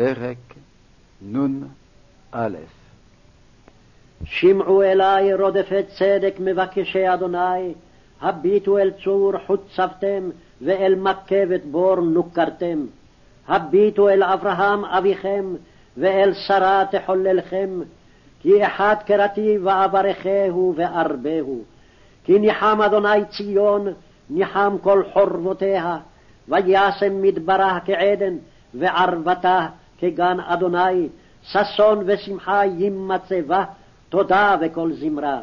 פרק נ"א שמעו אלי רודפי צדק מבקשי אדוני, הביטו אל צור חוצבתם, ואל מכבת בור נוכרתם. הביטו אל אברהם אביכם, ואל שרה תחוללכם, כי אחד קראתי ואברכהו וארבהו. כי ניחם אדוני ציון, ניחם כל חורבותיה, וישם מדברה כעדן, וערבתה כגן אדוני, ששון ושמחה יימצא בה, תודה וכל זמרה.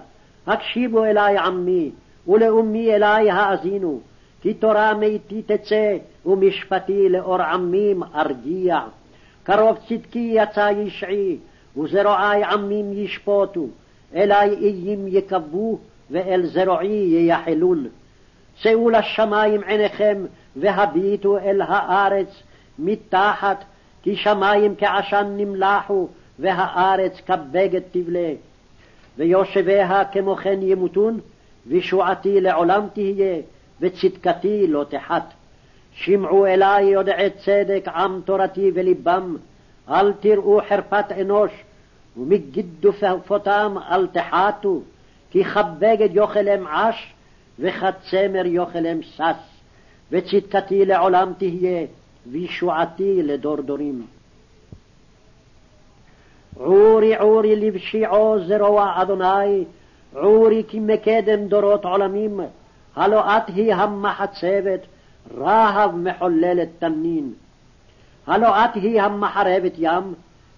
הקשיבו אלי עמי, ולאומי אלי האזינו, כי תורה מאיתי תצא, ומשפטי לאור עמים ארגיע. קרוב צדקי יצא ישעי, וזרועי עמים ישפוטו, אלי איים יקבו, ואל זרועי ייחלון. שאו לשמים עיניכם, והביטו אל הארץ מתחת, כי שמים כעשן נמלחו, והארץ כבגד תבלה. ויושביה כמו כן ימותון, וישועתי לעולם תהיה, וצדקתי לא תחת. שמעו אלי יודעי צדק עם תורתי ולבם, אל תראו חרפת אנוש, ומגידופותם אל תחתו, כי כבגד יאכלם עש, וכצמר יאכלם שש. וצדקתי לעולם תהיה, וישועתי לדור דורים. עורי עורי לבשי עוז זרוע אדוני, עורי כי מקדם דורות עולמים, הלא את היא המחצבת, רהב מחוללת תנין. הלא את היא המחרבת ים,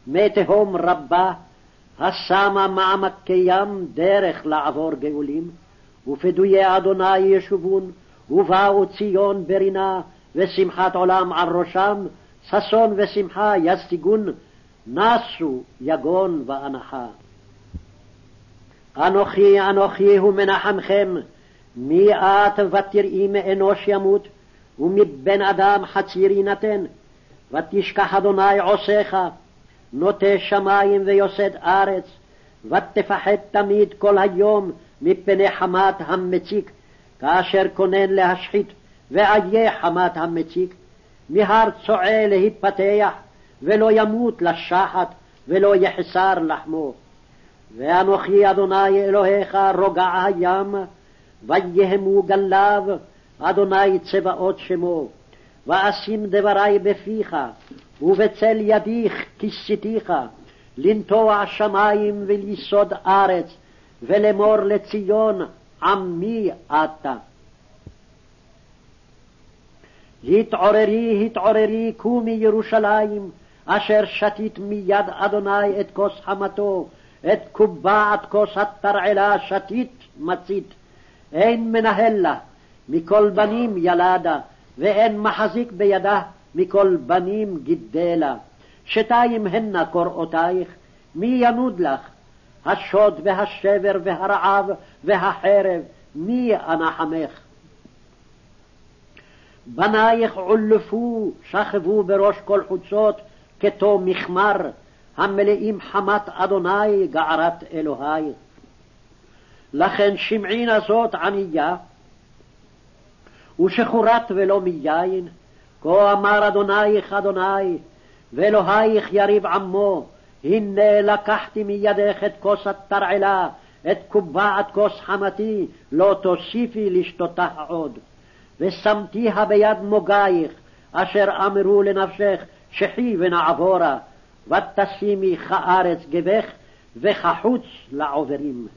מי תהום רבה, השמה מעמקי ים דרך לעבור גאולים, ופדויי אדוני ישובון, ובאו ציון ברינה, ושמחת עולם על ראשם, ששון ושמחה ישיגון, נסו יגון ואנחה. אנוכי אנוכי הוא מנחמכם, מי את ותראי מאנוש ימות, ומבן אדם חציר יינתן, ותשכח אדוני עושיך, נוטה שמים ויוסד ארץ, ותפחד תמיד כל היום מפני חמת המציק, כאשר כונן להשחית, ואיה חמת המציק, מהר צועה להיפתח, ולא ימות לשחת, ולא יחסר לחמו. ואנוכי אדוני אלוהיך רוגע הים, ויהמו גליו, אדוני צבאות שמו. ואשים דברי בפיך, ובצל ידיך כיסיתיך, לנטוע שמים וליסוד ארץ, ולאמור לציון עמי אתה. התעוררי, התעוררי, קומי ירושלים, אשר שתית מיד אדוני את כוס חמתו, את קובעת כוס התרעלה שתית מצית. אין מנהל לה, מכל בנים ילדה, ואין מחזיק בידה, מכל בנים גידלה. שתיים הנה קוראותייך, מי ינוד לך? השוד והשבר והרעב והחרב, מי אנחמך? בנייך עולפו, שכבו בראש כל חוצות, כתו מכמר, המלאים חמת אדוני גערת אלוהי. לכן שמעינה זאת ענייה, ושחורת ולא מיין, כה אמר אדונייך אדוני, ואלוהיך יריב עמו, הנה לקחתי מידך את כוס התרעלה, את קובעת כוס חמתי, לא תוסיפי לשתותה עוד. ושמתיה ביד מוגייך, אשר אמרו לנפשך, שחי ונעבורה, ותשימי כארץ גבך, וכחוץ לעוברים.